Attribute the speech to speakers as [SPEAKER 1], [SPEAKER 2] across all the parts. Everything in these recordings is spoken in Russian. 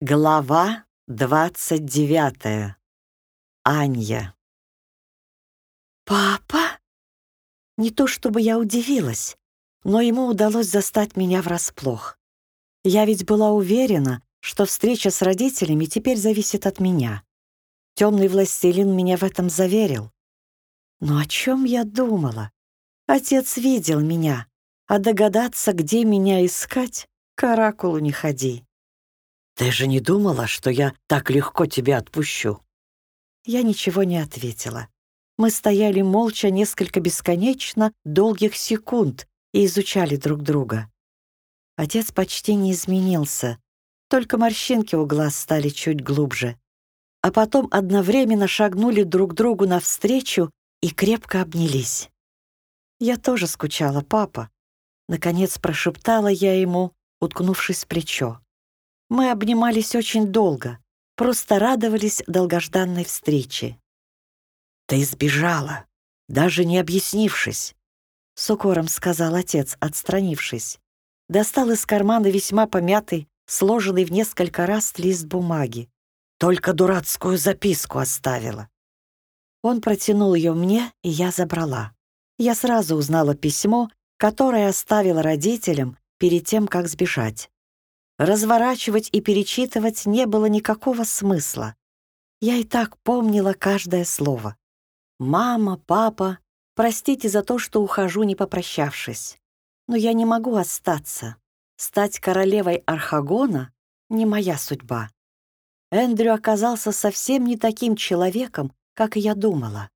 [SPEAKER 1] Глава двадцать девятая. Анья.
[SPEAKER 2] «Папа?» Не то чтобы я удивилась, но ему удалось застать меня врасплох. Я ведь была уверена, что встреча с родителями теперь зависит от меня. Темный властелин меня в этом заверил. Но о чем я думала? Отец видел меня, а догадаться, где меня искать, к оракулу не ходи.
[SPEAKER 1] «Ты же не думала, что я так легко тебя отпущу?»
[SPEAKER 2] Я ничего не ответила. Мы стояли молча несколько бесконечно долгих секунд и изучали друг друга. Отец почти не изменился, только морщинки у глаз стали чуть глубже. А потом одновременно шагнули друг другу навстречу и крепко обнялись. «Я тоже скучала, папа», — наконец прошептала я ему, уткнувшись в плечо. Мы обнимались очень долго, просто радовались долгожданной встрече.
[SPEAKER 1] «Ты сбежала, даже не объяснившись», —
[SPEAKER 2] с укором сказал отец, отстранившись. Достал из кармана весьма помятый, сложенный в несколько раз лист бумаги.
[SPEAKER 1] «Только дурацкую записку оставила».
[SPEAKER 2] Он протянул ее мне, и я забрала. Я сразу узнала письмо, которое оставила родителям перед тем, как сбежать. Разворачивать и перечитывать не было никакого смысла. Я и так помнила каждое слово. «Мама, папа, простите за то, что ухожу, не попрощавшись. Но я не могу остаться. Стать королевой Архагона — не моя судьба. Эндрю оказался совсем не таким человеком, как я думала.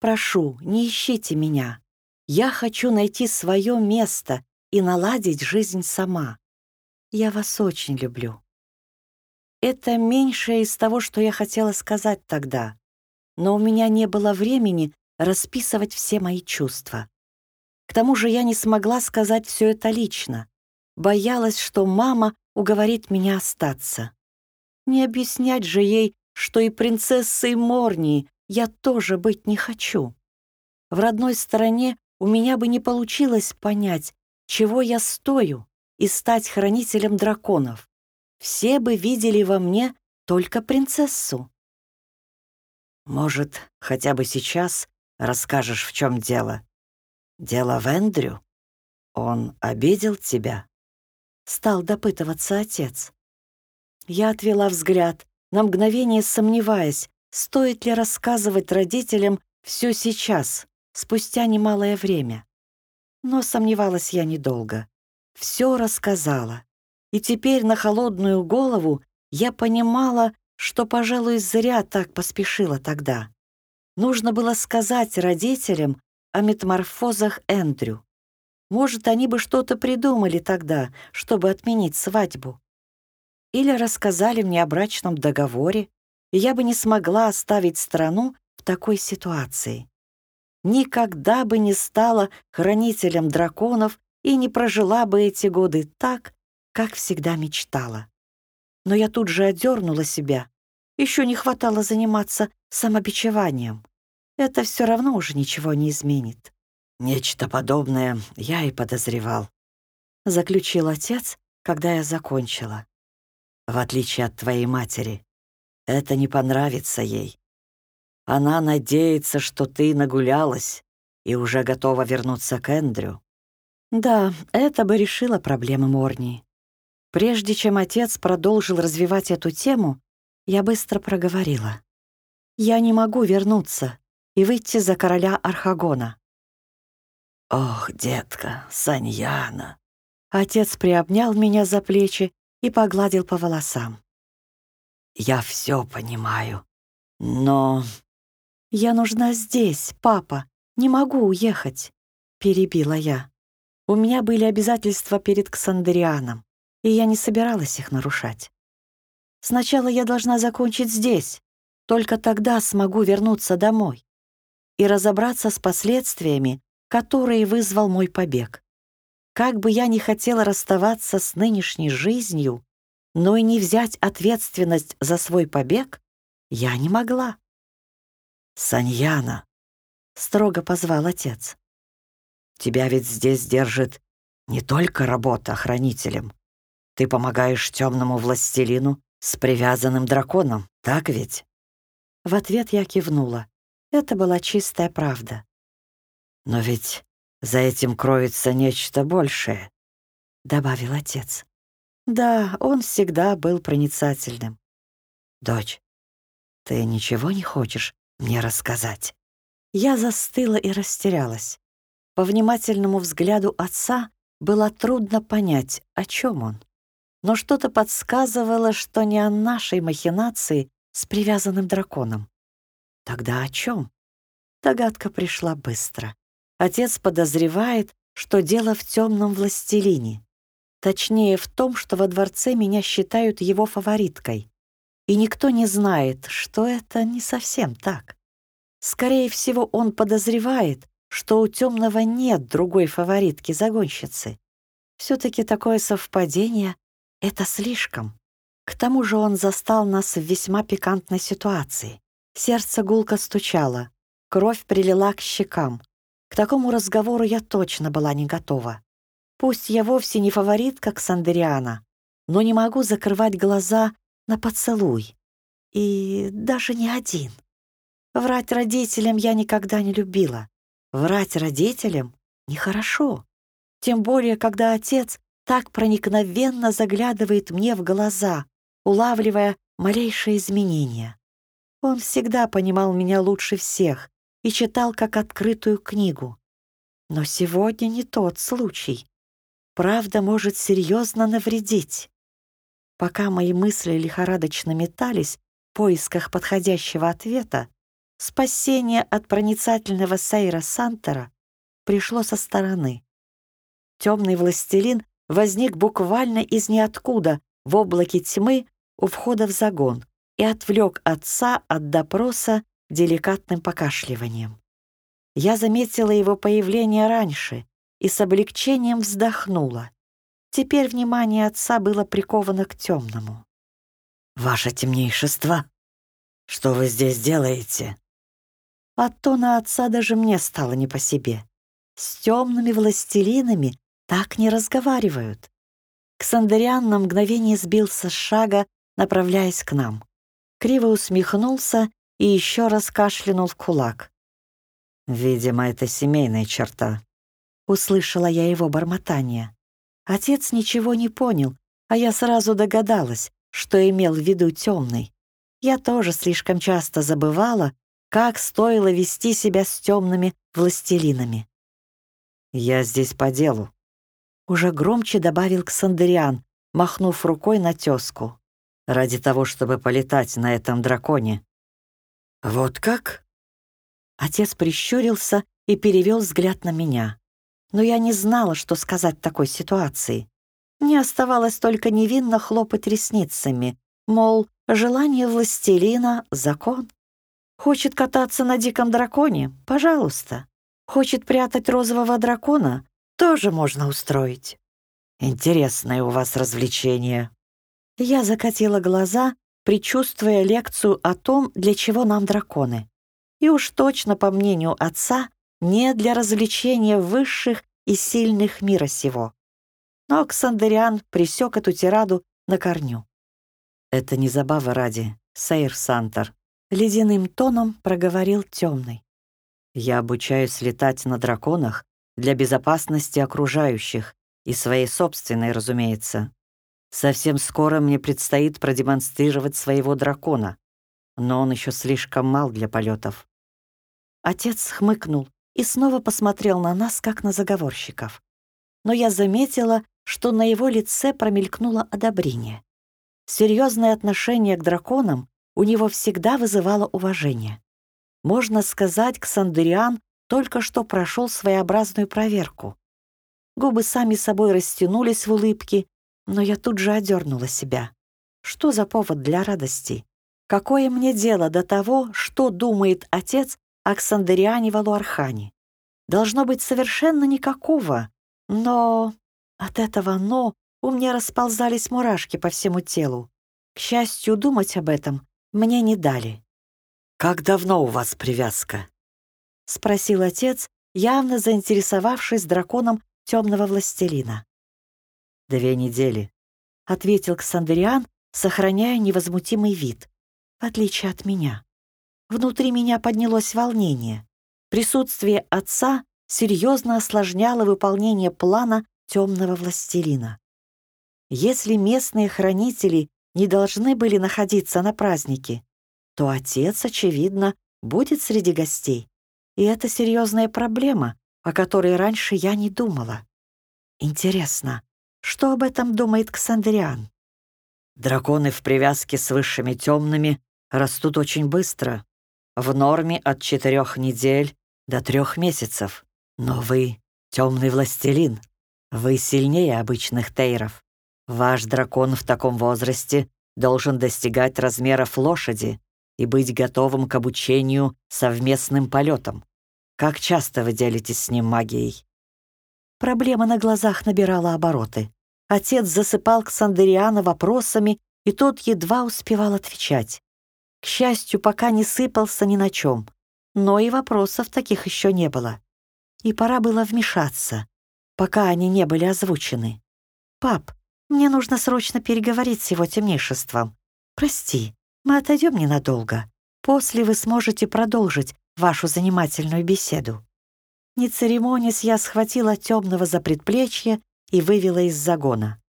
[SPEAKER 2] Прошу, не ищите меня. Я хочу найти свое место и наладить жизнь сама. Я вас очень люблю. Это меньшее из того, что я хотела сказать тогда, но у меня не было времени расписывать все мои чувства. К тому же я не смогла сказать все это лично. Боялась, что мама уговорит меня остаться. Не объяснять же ей, что и принцессой Морнии я тоже быть не хочу. В родной стороне у меня бы не получилось понять, чего я стою, и стать хранителем драконов. Все бы видели во мне только принцессу.
[SPEAKER 1] Может, хотя бы сейчас расскажешь, в чем дело? Дело в Эндрю? Он обидел тебя?
[SPEAKER 2] Стал допытываться отец. Я отвела взгляд, на мгновение сомневаясь, стоит ли рассказывать родителям все сейчас, спустя немалое время. Но сомневалась я недолго все рассказала. И теперь на холодную голову я понимала, что, пожалуй, зря так поспешила тогда. Нужно было сказать родителям о метаморфозах Эндрю. Может, они бы что-то придумали тогда, чтобы отменить свадьбу. Или рассказали мне о брачном договоре, и я бы не смогла оставить страну в такой ситуации. Никогда бы не стала хранителем драконов и не прожила бы эти годы так, как всегда мечтала. Но я тут же одернула себя. Еще не хватало заниматься самобичеванием. Это все равно уже ничего не изменит.
[SPEAKER 1] «Нечто подобное я и подозревал», —
[SPEAKER 2] заключил отец, когда я закончила.
[SPEAKER 1] «В отличие от твоей матери, это не понравится ей. Она надеется, что ты нагулялась и уже готова вернуться к Эндрю.
[SPEAKER 2] Да, это бы решило проблемы Морнии. Прежде чем отец продолжил развивать эту тему, я быстро проговорила. «Я не могу вернуться и выйти за короля Архагона».
[SPEAKER 1] «Ох, детка, Саньяна!»
[SPEAKER 2] Отец приобнял меня за плечи и погладил по волосам.
[SPEAKER 1] «Я все понимаю, но...»
[SPEAKER 2] «Я нужна здесь, папа, не могу уехать», — перебила я. У меня были обязательства перед Ксандерианом, и я не собиралась их нарушать. Сначала я должна закончить здесь, только тогда смогу вернуться домой и разобраться с последствиями, которые вызвал мой побег. Как бы я ни хотела расставаться с нынешней жизнью, но и не взять ответственность за свой побег я не могла.
[SPEAKER 1] «Саньяна», — строго позвал отец. Тебя ведь здесь держит не только работа хранителем. Ты помогаешь темному властелину С привязанным драконом, так ведь?»
[SPEAKER 2] В ответ я кивнула. Это была чистая правда.
[SPEAKER 1] «Но ведь за этим кроется нечто большее», — добавил отец.
[SPEAKER 2] Да, он всегда был проницательным.
[SPEAKER 1] «Дочь, ты ничего не хочешь мне рассказать?»
[SPEAKER 2] Я застыла и растерялась. По внимательному взгляду отца было трудно понять, о чем он. Но что-то подсказывало, что не о нашей махинации с привязанным драконом. Тогда о чем? Догадка пришла быстро. Отец подозревает, что дело в темном властелине. Точнее, в том, что во дворце меня считают его фавориткой. И никто не знает, что это не совсем так. Скорее всего, он подозревает, что у темного нет другой фаворитки-загонщицы. Все-таки такое совпадение — это слишком. К тому же он застал нас в весьма пикантной ситуации. Сердце гулко стучало, кровь прилила к щекам. К такому разговору я точно была не готова. Пусть я вовсе не фаворитка Ксандериана, но не могу закрывать глаза на поцелуй. И даже не один. Врать родителям я никогда не любила. Врать родителям нехорошо. Тем более, когда отец так проникновенно заглядывает мне в глаза, улавливая малейшие изменения. Он всегда понимал меня лучше всех и читал как открытую книгу. Но сегодня не тот случай. Правда может серьезно навредить. Пока мои мысли лихорадочно метались в поисках подходящего ответа, спасение от проницательного Сейра Сантера пришло со стороны. Темный властелин возник буквально из ниоткуда в облаке тьмы у входа в загон и отвлек отца от допроса деликатным покашливанием. Я заметила его появление раньше и с облегчением вздохнула. Теперь внимание отца было приковано к темному.
[SPEAKER 1] «Ваше темнейшество, что вы здесь делаете?»
[SPEAKER 2] От тона отца даже мне стало не по себе. С темными властелинами так не разговаривают. Ксандериан на мгновение сбился с шага, направляясь к нам. Криво усмехнулся и еще раз кашлянул в кулак.
[SPEAKER 1] «Видимо, это семейная черта», —
[SPEAKER 2] услышала я его бормотание. Отец ничего не понял, а я сразу догадалась, что имел в виду темный. Я тоже слишком часто забывала, как стоило вести себя с темными властелинами.
[SPEAKER 1] «Я здесь по делу», —
[SPEAKER 2] уже громче добавил Ксандериан, махнув рукой на тезку.
[SPEAKER 1] «Ради того, чтобы полетать на этом драконе».
[SPEAKER 2] «Вот как?» Отец прищурился и перевел взгляд на меня но я не знала, что сказать в такой ситуации. Мне оставалось только невинно хлопать ресницами, мол, желание властелина — закон. Хочет кататься на диком драконе — пожалуйста. Хочет прятать розового дракона — тоже можно устроить.
[SPEAKER 1] Интересное у вас развлечение.
[SPEAKER 2] Я закатила глаза, предчувствуя лекцию о том, для чего нам драконы. И уж точно, по мнению отца, не для развлечения высших и сильных мира сего. Но Оксандериан присек эту тираду на корню.
[SPEAKER 1] «Это не забава ради, Сейр Сантер», —
[SPEAKER 2] ледяным тоном проговорил темный.
[SPEAKER 1] «Я обучаюсь летать на драконах для безопасности окружающих и своей собственной, разумеется. Совсем скоро мне предстоит продемонстрировать своего дракона, но он еще слишком мал для полетов.
[SPEAKER 2] Отец хмыкнул и снова посмотрел на нас, как на заговорщиков. Но я заметила, что на его лице промелькнуло одобрение. Серьезное отношение к драконам у него всегда вызывало уважение. Можно сказать, Ксандериан только что прошел своеобразную проверку. Губы сами собой растянулись в улыбке, но я тут же одернула себя. Что за повод для радости? Какое мне дело до того, что думает отец Аксандериане Валуархане. Должно быть совершенно никакого, но от этого «но» у меня расползались мурашки по всему телу. К счастью, думать об этом мне не дали.
[SPEAKER 1] «Как давно у вас привязка?»
[SPEAKER 2] — спросил отец, явно заинтересовавшись драконом темного властелина.
[SPEAKER 1] «Две недели», —
[SPEAKER 2] ответил Ксандериан сохраняя невозмутимый вид, в отличие от меня. Внутри меня поднялось волнение. Присутствие отца серьезно осложняло выполнение плана темного властелина. Если местные хранители не должны были находиться на празднике, то отец, очевидно, будет среди гостей. И это серьезная проблема, о которой раньше я не думала. Интересно, что об этом думает Ксандриан?
[SPEAKER 1] Драконы в привязке с высшими темными растут очень быстро, в норме от четырех недель до трех месяцев. Но вы — темный властелин, вы сильнее обычных тейров. Ваш дракон в таком возрасте должен достигать размеров лошади и быть готовым к обучению совместным полетам. Как часто вы делитесь с ним магией?
[SPEAKER 2] Проблема на глазах набирала обороты. Отец засыпал Ксандериана вопросами, и тот едва успевал отвечать. К счастью, пока не сыпался ни на чем. Но и вопросов таких еще не было. И пора было вмешаться, пока они не были озвучены. «Пап, мне нужно срочно переговорить с его темнейшеством. Прости, мы отойдем ненадолго. После вы сможете продолжить вашу занимательную беседу». Не церемонясь, я схватила темного за предплечье и вывела из загона.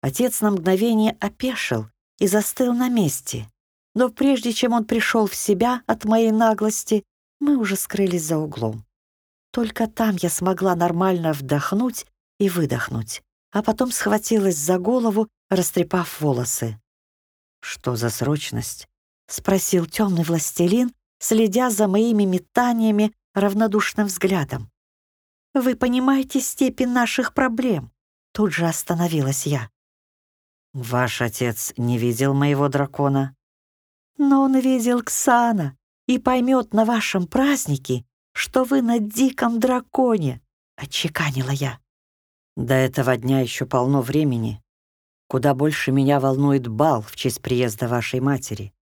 [SPEAKER 2] Отец на мгновение опешил и застыл на месте. Но прежде чем он пришел в себя от моей наглости, мы уже скрылись за углом. Только там я смогла нормально вдохнуть и выдохнуть, а потом схватилась за голову, растрепав волосы.
[SPEAKER 1] «Что за срочность?»
[SPEAKER 2] — спросил темный властелин, следя за моими метаниями равнодушным взглядом. «Вы понимаете степень наших проблем?» Тут же остановилась я.
[SPEAKER 1] «Ваш отец не видел моего дракона?»
[SPEAKER 2] «Но он видел Ксана и поймет на вашем празднике, что вы на диком драконе», — отчеканила я.
[SPEAKER 1] «До этого дня еще полно времени. Куда больше меня волнует бал в честь приезда вашей матери.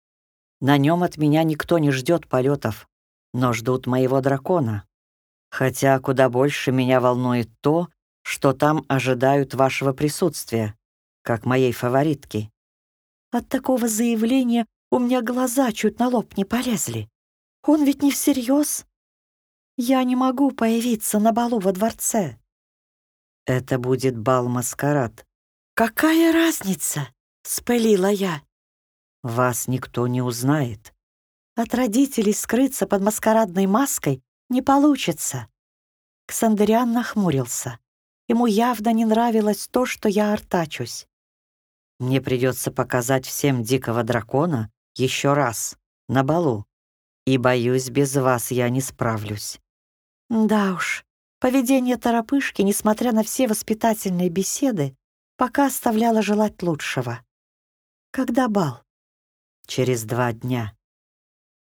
[SPEAKER 1] На нем от меня никто не ждет полетов, но ждут моего дракона. Хотя куда больше меня волнует то, что там ожидают вашего присутствия, как моей фаворитки.
[SPEAKER 2] От такого заявления у меня глаза чуть на лоб не полезли. Он ведь не всерьез. Я не могу появиться на балу во дворце.
[SPEAKER 1] Это будет бал-маскарад.
[SPEAKER 2] Какая разница? Спылила я.
[SPEAKER 1] Вас никто не узнает.
[SPEAKER 2] От родителей скрыться под маскарадной маской не получится. Ксандериан нахмурился. Ему явно не нравилось то, что я артачусь.
[SPEAKER 1] Мне придется показать всем дикого дракона еще раз, на балу. И, боюсь, без вас я не справлюсь.
[SPEAKER 2] Да уж, поведение торопышки, несмотря на все воспитательные беседы, пока оставляло желать лучшего. Когда бал?
[SPEAKER 1] Через два дня.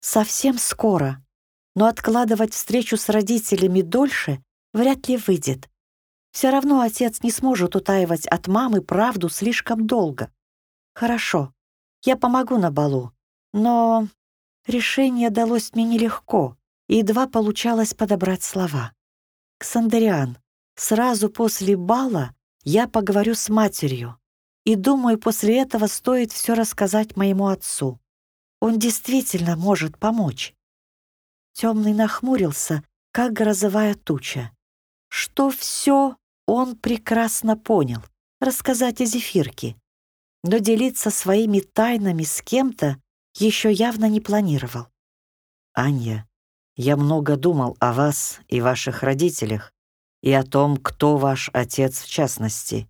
[SPEAKER 2] Совсем скоро, но откладывать встречу с родителями дольше вряд ли выйдет. Все равно отец не сможет утаивать от мамы правду слишком долго. Хорошо, я помогу на балу, но решение далось мне нелегко, и едва получалось подобрать слова. «Ксандериан, сразу после бала я поговорю с матерью, и думаю, после этого стоит все рассказать моему отцу. Он действительно может помочь». Темный нахмурился, как грозовая туча. Что все он прекрасно понял рассказать о зефирке, но делиться своими тайнами с кем-то еще явно не планировал.
[SPEAKER 1] «Анья, я много думал о вас и ваших родителях, и о том, кто ваш отец в частности.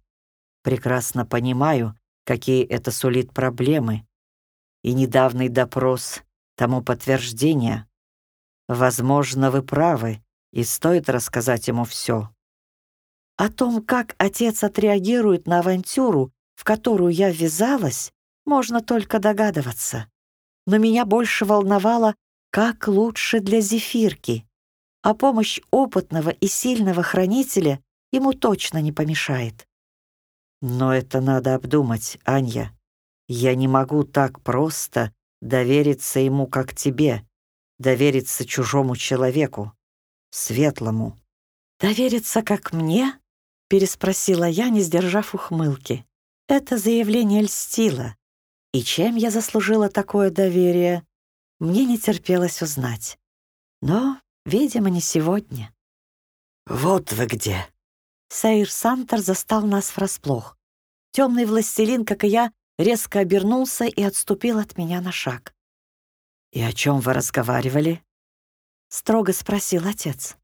[SPEAKER 1] Прекрасно понимаю, какие это сулит проблемы. И недавний допрос тому подтверждение. Возможно, вы правы, и стоит рассказать ему все.
[SPEAKER 2] О том, как отец отреагирует на авантюру, в которую я ввязалась, можно только догадываться. Но меня больше волновало, как лучше для зефирки. А помощь опытного и сильного хранителя ему точно не помешает.
[SPEAKER 1] Но это надо обдумать, Анья. Я не могу так просто довериться ему, как тебе, довериться чужому человеку, светлому.
[SPEAKER 2] Довериться, как мне? переспросила я, не сдержав ухмылки. Это заявление льстило. И чем я заслужила такое доверие, мне не терпелось узнать. Но, видимо, не сегодня.
[SPEAKER 1] «Вот вы где!»
[SPEAKER 2] Саир Сантер застал нас врасплох. Темный властелин, как и я, резко обернулся и отступил от меня на шаг.
[SPEAKER 1] «И о чем вы разговаривали?»
[SPEAKER 2] — строго спросил отец.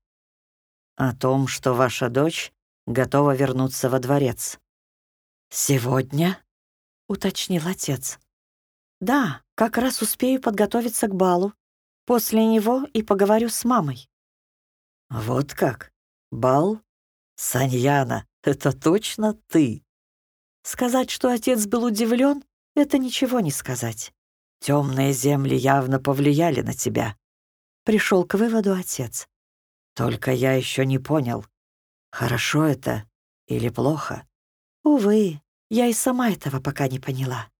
[SPEAKER 1] «О том, что ваша дочь готова вернуться во дворец».
[SPEAKER 2] «Сегодня?» — уточнил отец. «Да, как раз успею подготовиться к балу. После него и поговорю с мамой».
[SPEAKER 1] «Вот как? Бал? Саньяна, это точно ты?»
[SPEAKER 2] Сказать, что отец был удивлен, это ничего не сказать.
[SPEAKER 1] Темные земли явно повлияли на тебя.
[SPEAKER 2] Пришел к выводу отец.
[SPEAKER 1] Только я еще не понял, хорошо это или плохо.
[SPEAKER 2] Увы, я и сама этого пока не поняла.